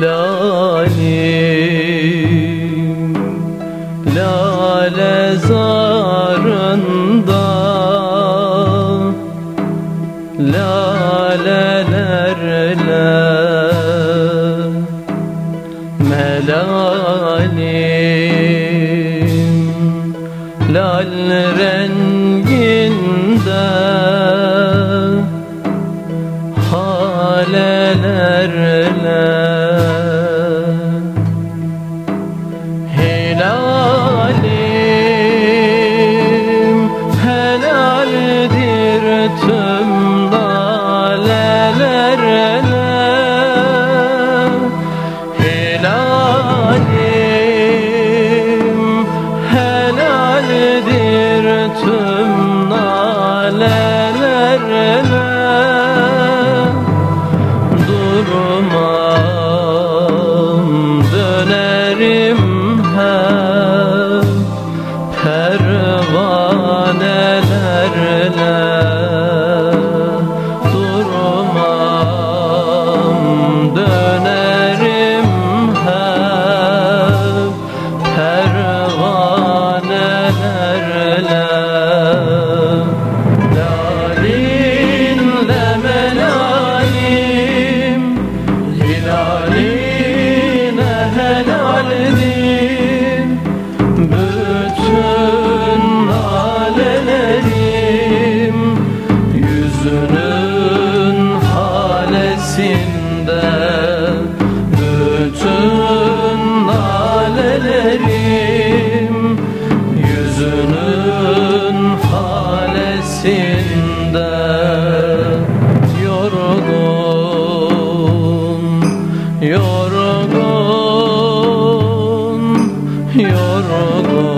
Lalim Lale zarında Lalelerle Melalim Lal renginde tüm nalelerle Helalim helaldir. Tüm nalelerle alelerim Yüzünün halesinde Yorgun, yorgun, yorgun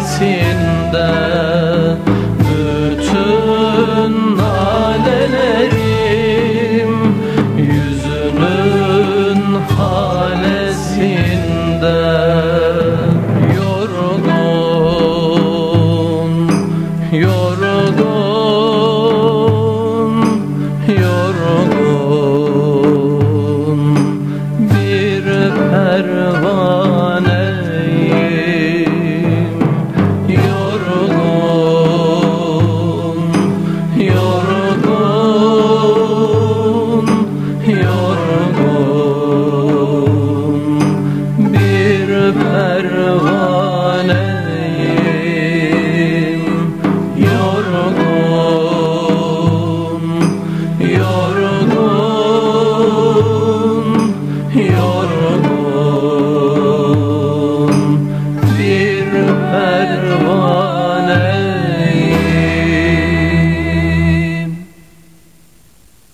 gölgesinde bütün alelerim yüzünün halesinde yorgun yorgun yorgun. pervan